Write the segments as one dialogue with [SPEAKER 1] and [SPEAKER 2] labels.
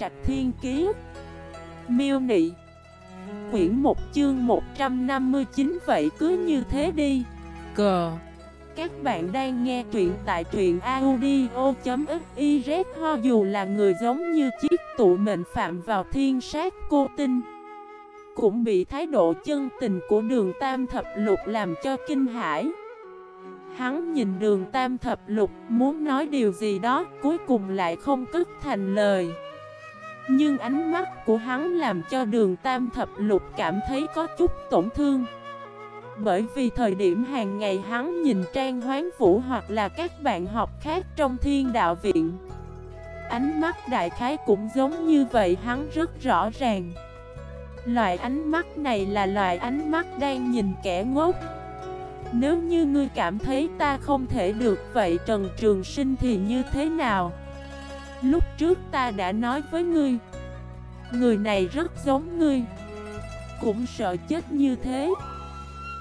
[SPEAKER 1] Trạch Thiên Kiế Miêu Nị. Quyển 1 chương 159 vậy cứ như thế đi. Cờ Các bạn đang nghe truyện tại truyện audio.xyz Ho dù là người giống như chiếc tụ mệnh phạm vào thiên sát cô tinh, Cũng bị thái độ chân tình của đường tam thập lục làm cho kinh hãi. Hắn nhìn đường tam thập lục, muốn nói điều gì đó, cuối cùng lại không cất thành lời. Nhưng ánh mắt của hắn làm cho đường tam thập lục cảm thấy có chút tổn thương. Bởi vì thời điểm hàng ngày hắn nhìn Trang Hoán Vũ hoặc là các bạn học khác trong thiên đạo viện, Ánh mắt đại khái cũng giống như vậy, hắn rất rõ ràng. Loại ánh mắt này là loại ánh mắt đang nhìn kẻ ngốc. Nếu như ngươi cảm thấy ta không thể được, vậy Trần Trường Sinh thì như thế nào? Lúc trước ta đã nói với ngươi, Người này rất giống ngươi, Cũng sợ chết như thế.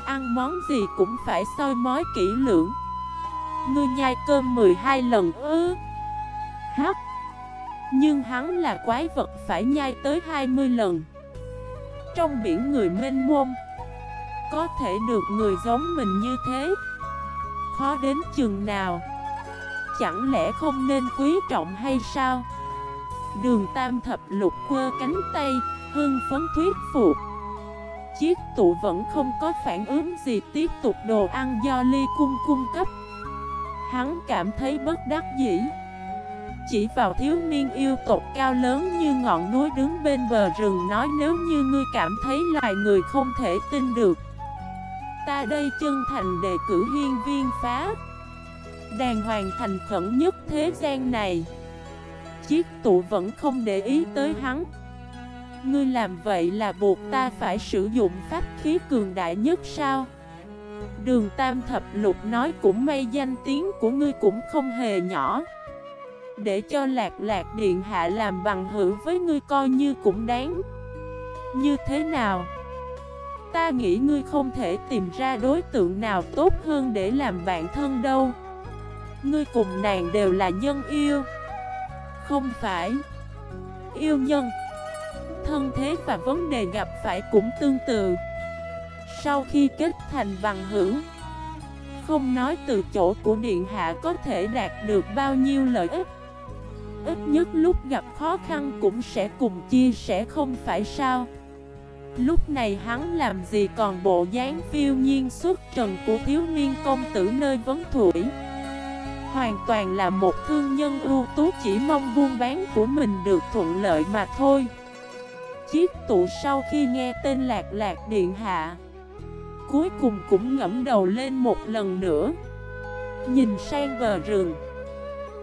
[SPEAKER 1] Ăn món gì cũng phải soi mói kỹ lưỡng. Ngươi nhai cơm 12 lần ư? Hắc! Nhưng hắn là quái vật phải nhai tới 20 lần. Trong biển người mênh mông, có thể được người giống mình như thế. Khó đến chừng nào. Chẳng lẽ không nên quý trọng hay sao? Đường tam thập lục quơ cánh tay, Hưng phấn thuyết phục. Chiếc tụ vẫn không có phản ứng gì, Tiếp tục đồ ăn do ly cung cung cấp. Hắn cảm thấy bất đắc dĩ. Chỉ vào thiếu niên yêu tộc cao lớn như ngọn núi đứng bên bờ rừng Nói, nếu như ngươi cảm thấy loài người không thể tin được, Ta đây chân thành đề cử hiên viên phá. Đàng hoàng thành khẩn nhất thế gian này. Chiếc tụ vẫn không để ý tới hắn. Ngươi làm vậy là buộc ta phải sử dụng pháp khí cường đại nhất sao? Đường Tam Thập Lục nói cũng may danh tiếng của ngươi cũng không hề nhỏ. Để cho lạc lạc điện hạ làm bằng hữu với ngươi coi như cũng đáng. Như thế nào? Ta nghĩ ngươi không thể tìm ra đối tượng nào tốt hơn để làm bạn thân đâu. Ngươi cùng nàng đều là nhân yêu. Không phải. Yêu nhân. Thân thế và vấn đề gặp phải cũng tương tự. Sau khi kết thành bằng hữu, Không nói từ chỗ của Điện Hạ có thể đạt được bao nhiêu lợi ích. Ít nhất lúc gặp khó khăn cũng sẽ cùng chia sẻ không phải sao? Lúc này hắn làm gì còn bộ dáng phiêu nhiên xuất trần của thiếu niên công tử nơi vấn thủy Hoàn toàn là một thương nhân ưu tú, chỉ mong buôn bán của mình được thuận lợi mà thôi. Chiếc tụ sau khi nghe tên lạc lạc điện hạ, Cuối cùng cũng ngẫm đầu lên một lần nữa. Nhìn sang bờ rừng,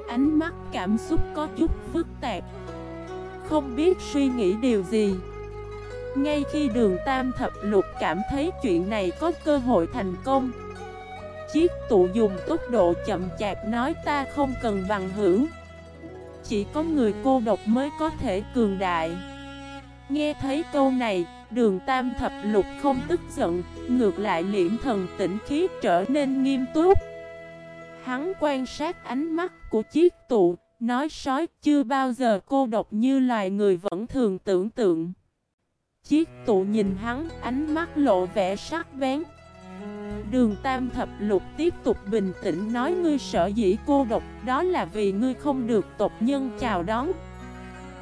[SPEAKER 1] Ánh mắt cảm xúc có chút phức tạp, Không biết suy nghĩ điều gì. Ngay khi đường Tam Thập Lục cảm thấy chuyện này có cơ hội thành công Chiếc tụ dùng tốc độ chậm chạp nói ta không cần bằng hữu. Chỉ có người cô độc mới có thể cường đại. Nghe thấy câu này, đường Tam Thập Lục không tức giận Ngược lại liễm thần tỉnh khí trở nên nghiêm túc. Hắn quan sát ánh mắt của chiếc tụ Nói sói chưa bao giờ cô độc như loài người vẫn thường tưởng tượng. Chiếc tụ nhìn hắn, ánh mắt lộ vẻ sắc bén. Đường Tam Thập Lục tiếp tục bình tĩnh nói, ngươi sợ dĩ cô độc, Đó là vì ngươi không được tộc nhân chào đón.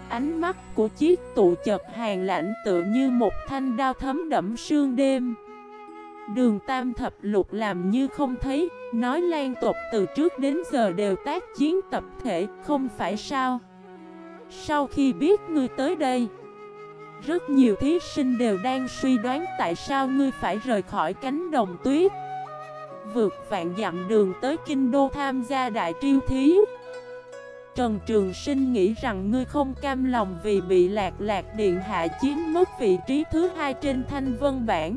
[SPEAKER 1] Ánh mắt của chiếc tụ chật hàng lạnh tựa như một thanh đao thấm đẫm sương đêm. Đường Tam Thập Lục làm như không thấy, Nói lan tộc từ trước đến giờ đều tác chiến tập thể, Không phải sao? Sau khi biết ngươi tới đây rất nhiều thí sinh đều đang suy đoán tại sao ngươi phải rời khỏi cánh đồng tuyết. Vượt vạn dặm đường tới kinh đô tham gia đại triêu thí. Trần Trường Sinh nghĩ rằng ngươi không cam lòng vì bị lạc lạc điện hạ chiếm mất vị trí thứ hai trên thanh vân bản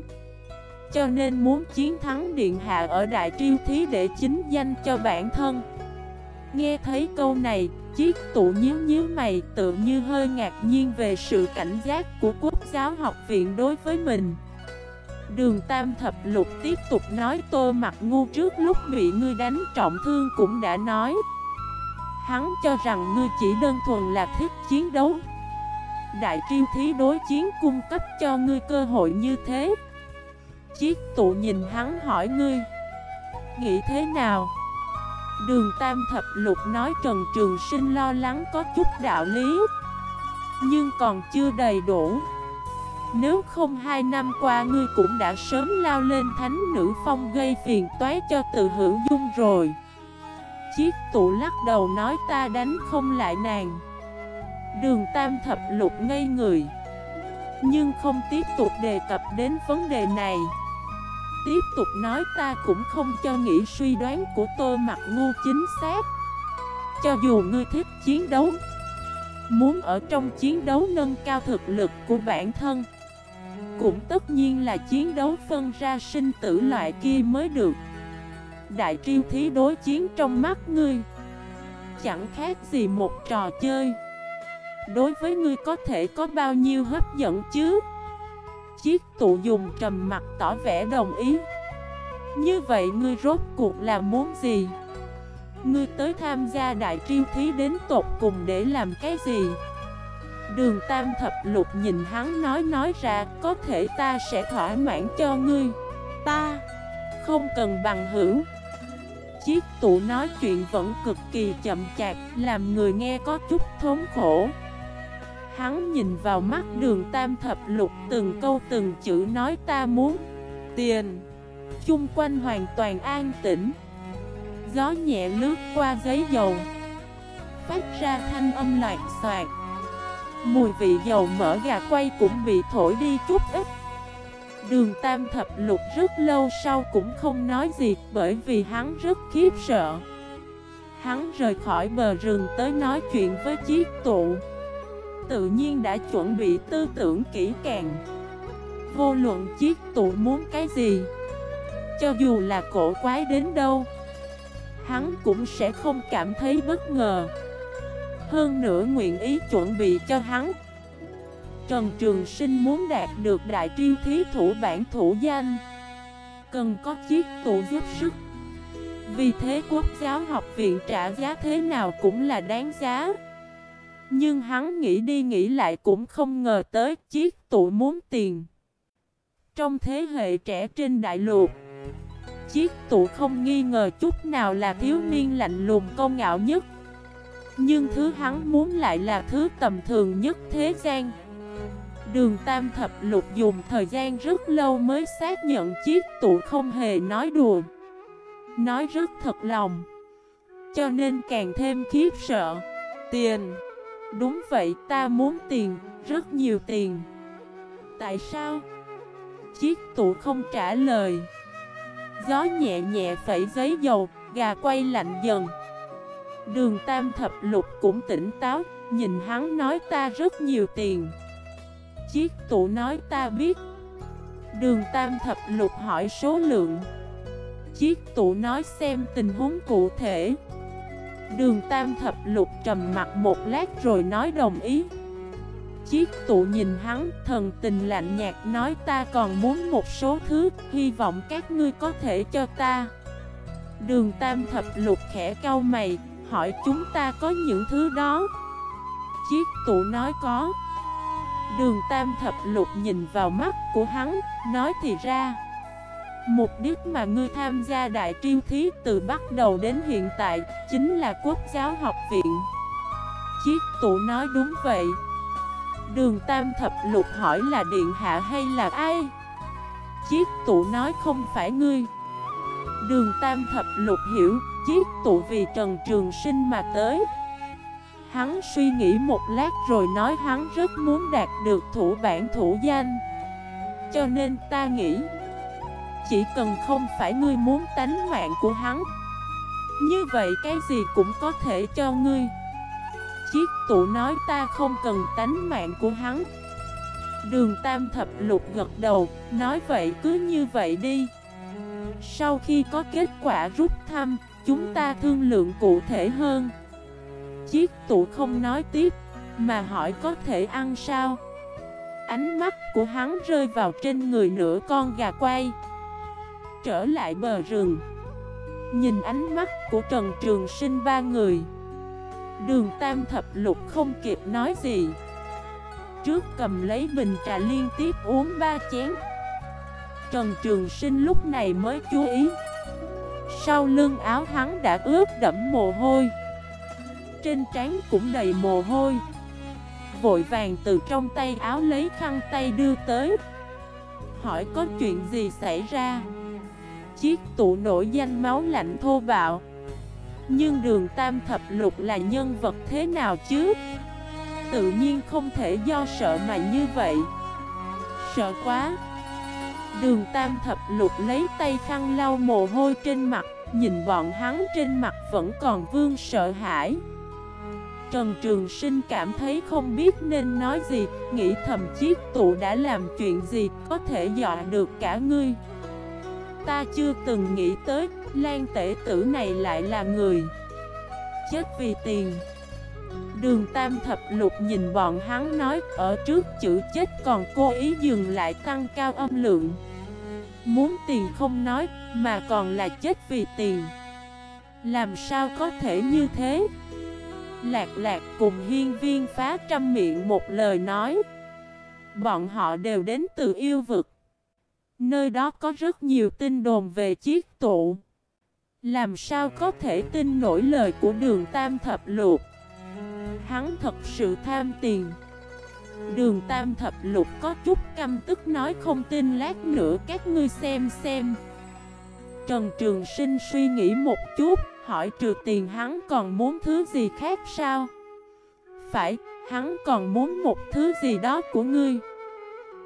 [SPEAKER 1] Cho nên muốn chiến thắng điện hạ ở đại triêu thí để chính danh cho bản thân. Nghe thấy câu này, chiếc tụ nhíu nhíu mày tự như hơi ngạc nhiên về sự cảnh giác của quốc giáo học viện đối với mình. Đường Tam Thập Lục tiếp tục nói tô mặt ngu trước lúc bị ngươi đánh, trọng thương cũng đã nói. Hắn cho rằng ngươi chỉ đơn thuần là thích chiến đấu. Đại triêu thí đối chiến cung cấp cho ngươi cơ hội như thế Chiếc tụ nhìn hắn hỏi ngươi, Nghĩ thế nào? Đường Tam Thập Lục nói Trần Trường Sinh lo lắng có chút đạo lý. Nhưng còn chưa đầy đủ. Nếu không hai năm qua ngươi cũng đã sớm lao lên thánh nữ phong gây phiền toái cho tự hữu dung rồi. Chiếc tụ lắc đầu nói ta đánh không lại nàng. Đường Tam Thập Lục ngây người. Nhưng không tiếp tục đề cập đến vấn đề này. Tiếp tục nói ta cũng không cho nghĩ suy đoán của tôi mặt ngu chính xác. Cho dù ngươi thích chiến đấu, Muốn ở trong chiến đấu nâng cao thực lực của bản thân, Cũng tất nhiên là chiến đấu phân ra sinh tử loại kia mới được. Đại triêu thí đối chiến trong mắt ngươi, Chẳng khác gì một trò chơi. Đối với ngươi có thể có bao nhiêu hấp dẫn chứ? Chiếc tụ dùng trầm mặt tỏ vẻ đồng ý Như vậy ngươi rốt cuộc là muốn gì? Ngươi tới tham gia đại triêu thí đến tột cùng để làm cái gì? Đường Tam Thập Lục nhìn hắn nói nói ra, Có thể ta sẽ thỏa mãn cho ngươi Ta không cần bằng hữu Chiếc tụ nói chuyện vẫn cực kỳ chậm chạp, Làm người nghe có chút thốn khổ Hắn nhìn vào mắt đường tam thập lục từng câu từng chữ nói ta muốn Tiền. Chung quanh hoàn toàn an tĩnh. Gió nhẹ lướt qua giấy dầu. Phát ra thanh âm loạt soạt Mùi vị dầu mỡ gà quay cũng bị thổi đi chút ít. Đường tam thập lục rất lâu sau cũng không nói gì Bởi vì hắn rất khiếp sợ. Hắn rời khỏi bờ rừng tới nói chuyện với chiếc tụ tự nhiên đã chuẩn bị tư tưởng kỹ càng. Vô luận chiếc tụ muốn cái gì, Cho dù là cổ quái đến đâu, Hắn cũng sẽ không cảm thấy bất ngờ. Hơn nữa nguyện ý chuẩn bị cho hắn. Trần Trường Sinh muốn đạt được đại triêu thí thủ bản thủ danh, Cần có chiếc tụ giúp sức. Vì thế quốc giáo học viện trả giá thế nào cũng là đáng giá nhưng hắn nghĩ đi nghĩ lại cũng không ngờ tới chiếc tụ muốn tiền. Trong thế hệ trẻ trên đại lục, chiếc tụ không nghi ngờ chút nào là thiếu niên lạnh lùng công ngạo nhất. Nhưng thứ hắn muốn lại là thứ tầm thường nhất thế gian. Đường Tam Thập Lục dùng thời gian rất lâu mới xác nhận chiếc tụ không hề nói đùa. Nói rất thật lòng. Cho nên càng thêm khiếp sợ. Tiền. Đúng vậy ta muốn tiền, rất nhiều tiền. Tại sao? Chiếc tủ không trả lời. Gió nhẹ nhẹ phẩy giấy dầu, gà quay lạnh dần. Đường tam thập lục cũng tỉnh táo Nhìn hắn nói ta rất nhiều tiền. Chiếc tủ nói ta biết. Đường tam thập lục hỏi số lượng. Chiếc tủ nói xem tình huống cụ thể. Đường Tam Thập Lục trầm mặt một lát rồi nói đồng ý. Chiếc tụ nhìn hắn, thần tình lạnh nhạt nói ta còn muốn một số thứ, hy vọng các ngươi có thể cho ta. Đường Tam Thập Lục khẽ cau mày, hỏi chúng ta có những thứ đó? Chiếc tụ nói có. Đường Tam Thập Lục nhìn vào mắt của hắn, nói thì ra. Mục đích mà ngươi tham gia đại triêu thí từ bắt đầu đến hiện tại chính là quốc giáo học viện. Chiếc tụ nói đúng vậy. Đường Tam Thập Lục hỏi là điện hạ hay là ai? Chiếc tụ nói không phải ngươi. Đường Tam Thập Lục hiểu, Chiếc tụ vì Trần Trường Sinh mà tới. Hắn suy nghĩ một lát rồi nói hắn rất muốn đạt được thủ bản thủ danh. Cho nên ta nghĩ chỉ cần không phải ngươi muốn tánh mạng của hắn. Như vậy cái gì cũng có thể cho ngươi. Chiếc tụ nói ta không cần tánh mạng của hắn. Đường Tam Thập Lục gật đầu, Nói vậy cứ như vậy đi. Sau khi có kết quả rút thăm, Chúng ta thương lượng cụ thể hơn. Chiếc tụ không nói tiếp, Mà hỏi có thể ăn sao? Ánh mắt của hắn rơi vào trên người nửa con gà quay trở lại bờ rừng. Nhìn ánh mắt của Trần Trường Sinh ba người, Đường Tam Thập Lục không kịp nói gì. Trước cầm lấy bình trà liên tiếp uống ba chén. Trần Trường Sinh lúc này mới chú ý. Sau lưng áo hắn đã ướt đẫm mồ hôi. Trên trán cũng đầy mồ hôi. Vội vàng từ trong tay áo lấy khăn tay đưa tới. Hỏi có chuyện gì xảy ra? Chiếc tụ nổi danh máu lạnh thô bạo. Nhưng đường tam thập lục là nhân vật thế nào chứ? Tự nhiên không thể do sợ mà như vậy. Sợ quá. Đường tam thập lục lấy tay khăn lau mồ hôi trên mặt, Nhìn bọn hắn trên mặt vẫn còn vương sợ hãi. Trần Trường Sinh cảm thấy không biết nên nói gì, Nghĩ thầm chiếc tụ đã làm chuyện gì Có thể dọa được cả ngươi. Ta chưa từng nghĩ tới, Lan tể tử này lại là người. Chết vì tiền. Đường Tam Thập Lục nhìn bọn hắn nói, Ở trước chữ chết còn cố ý dừng lại tăng cao âm lượng. Muốn tiền không nói, Mà còn là chết vì tiền. Làm sao có thể như thế? Lạc lạc cùng hiên viên phá trăm miệng một lời nói. Bọn họ đều đến từ yêu vực. Nơi đó có rất nhiều tin đồn về chiếc tụ. Làm sao có thể tin nổi lời của đường tam thập lục? Hắn thật sự tham tiền. Đường tam thập lục có chút căm tức nói không tin lát nữa các ngươi xem xem. Trần Trường Sinh suy nghĩ một chút Hỏi trừ tiền hắn còn muốn thứ gì khác sao? Phải, hắn còn muốn một thứ gì đó của ngươi.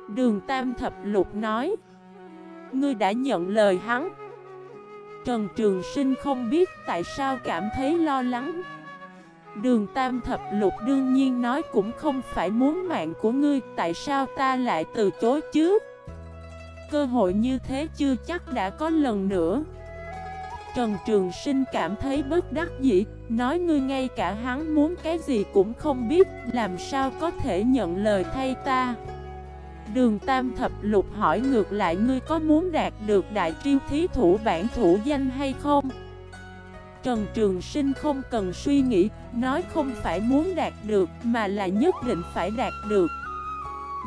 [SPEAKER 1] Đường Tam Thập Lục nói Ngươi đã nhận lời hắn. Trần Trường Sinh không biết tại sao cảm thấy lo lắng. Đường Tam Thập Lục đương nhiên nói cũng không phải muốn mạng của ngươi, Tại sao ta lại từ chối chứ? Cơ hội như thế chưa chắc đã có lần nữa. Trần Trường Sinh cảm thấy bất đắc dĩ, Nói ngươi ngay cả hắn muốn cái gì cũng không biết, Làm sao có thể nhận lời thay ta? Đường Tam Thập Lục hỏi ngược lại ngươi có muốn đạt được đại triêu thí thủ bản thủ danh hay không? Trần Trường Sinh không cần suy nghĩ, nói không phải muốn đạt được mà là nhất định phải đạt được.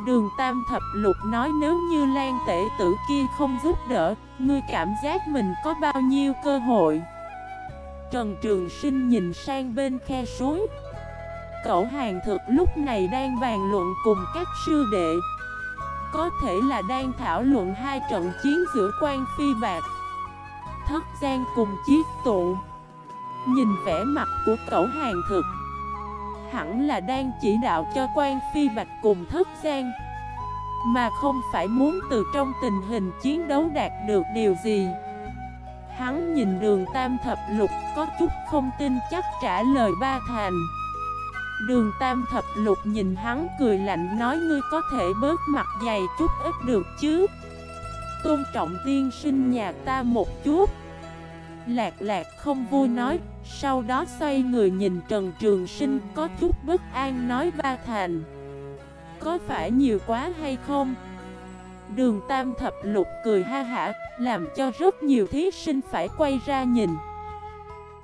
[SPEAKER 1] Đường Tam Thập Lục nói nếu như Lan Tể Tử kia không giúp đỡ, ngươi cảm giác mình có bao nhiêu cơ hội. Trần Trường Sinh nhìn sang bên khe suối. Cậu hàng thực lúc này đang bàn luận cùng các sư đệ. Có thể là đang thảo luận hai trận chiến giữa quan phi bạc, Thất gian cùng chiếc tụ. Nhìn vẻ mặt của cậu hàng thực, Hẳn là đang chỉ đạo cho quan phi bạch cùng thất gian Mà không phải muốn từ trong tình hình chiến đấu đạt được điều gì. Hắn nhìn đường tam thập lục có chút không tin chắc trả lời ba thành. Đường tam thập lục nhìn hắn cười lạnh nói, ngươi có thể bớt mặt dày chút ít được chứ? Tôn trọng tiên sinh nhà ta một chút. Lạc lạc không vui nói, Sau đó xoay người nhìn Trần Trường Sinh, có chút bất an nói ba thành. Có phải nhiều quá hay không? Đường Tam Thập Lục cười ha hả, Làm cho rất nhiều thí sinh phải quay ra nhìn.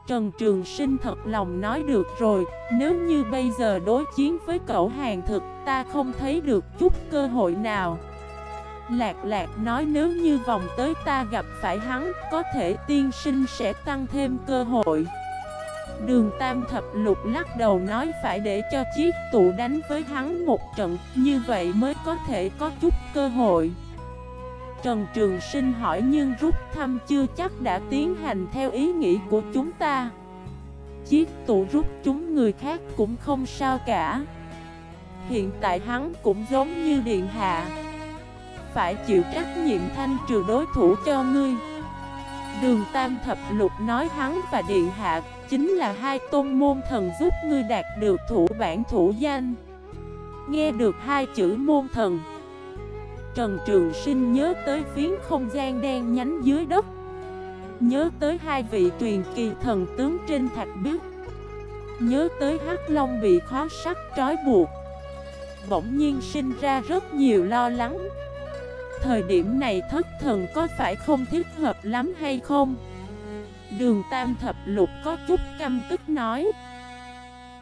[SPEAKER 1] Trần Trường Sinh thật lòng nói được rồi, Nếu như bây giờ đối chiến với cậu hàng thực Ta không thấy được chút cơ hội nào. Lạc lạc nói nếu như vòng tới ta gặp phải hắn, Có thể tiên sinh sẽ tăng thêm cơ hội. Đường Tam Thập Lục lắc đầu nói phải để cho chiếc tụ đánh với hắn một trận, Như vậy mới có thể có chút cơ hội. Trần Trường Sinh hỏi nhưng rút thăm chưa chắc đã tiến hành theo ý nghĩ của chúng ta. Chiếc tụ rút chúng người khác cũng không sao cả. Hiện tại hắn cũng giống như Điện Hạ. Phải chịu trách nhiệm thanh trừ đối thủ cho ngươi. Đường Tam Thập Lục nói hắn và Điện Hạ Chính là hai tôn môn thần giúp ngươi đạt được thủ bản thủ danh. Nghe được hai chữ môn thần Trần Trường Sinh nhớ tới phiến không gian đen nhánh dưới đất. Nhớ tới hai vị truyền kỳ thần tướng trên thạch biếc, Nhớ tới hắc long bị khó sắt trói buộc. Bỗng nhiên sinh ra rất nhiều lo lắng. Thời điểm này thất thần có phải không thích hợp lắm hay không? Đường Tam Thập Lục có chút căm tức nói.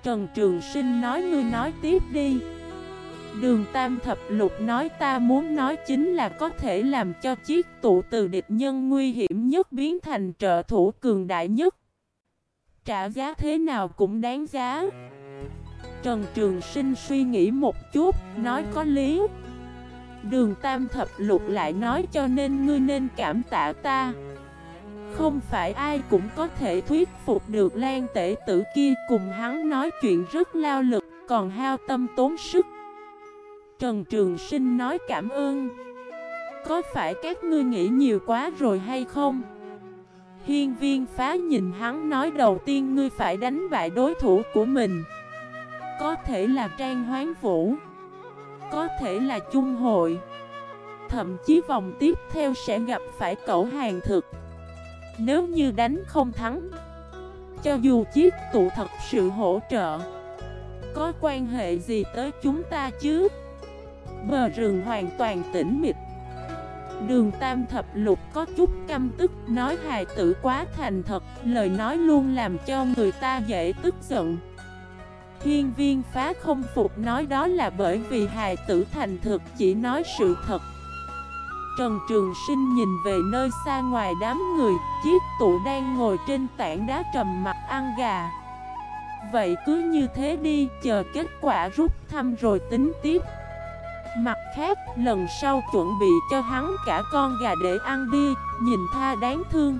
[SPEAKER 1] Trần Trường Sinh nói ngươi nói tiếp đi. Đường Tam Thập Lục nói ta muốn nói chính là có thể làm cho chiếc tụ từ địch nhân nguy hiểm nhất biến thành trợ thủ cường đại nhất. Trả giá thế nào cũng đáng giá. Trần Trường Sinh suy nghĩ một chút, nói có lý. Đường Tam Thập Lục lại nói cho nên ngươi nên cảm tạ ta. Không phải ai cũng có thể thuyết phục được Lan Tể Tử kia cùng hắn nói chuyện rất lao lực, còn hao tâm tốn sức. Trần Trường Sinh nói cảm ơn. Có phải các ngươi nghĩ nhiều quá rồi hay không? Hiên viên phá nhìn hắn nói đầu tiên ngươi phải đánh bại đối thủ của mình. Có thể là Trang Hoán Vũ. Có thể là Trung Hội. Thậm chí vòng tiếp theo sẽ gặp phải cậu hàng thực. Nếu như đánh không thắng, Cho dù chiếc tụ thật sự hỗ trợ, Có quan hệ gì tới chúng ta chứ? Bờ rừng hoàn toàn tĩnh mịch. Đường Tam Thập Lục có chút căm tức, Nói hài tử quá thành thật, Lời nói luôn làm cho người ta dễ tức giận. Hiên viên phá không phục nói đó là bởi vì hài tử thành thực, chỉ nói sự thật. Trần Trường Sinh nhìn về nơi xa ngoài đám người, Chiếc tụ đang ngồi trên tảng đá trầm mặt ăn gà. Vậy cứ như thế đi, Chờ kết quả rút thăm rồi tính tiếp. Mặt khác, lần sau chuẩn bị cho hắn cả con gà để ăn đi, nhìn tha đáng thương.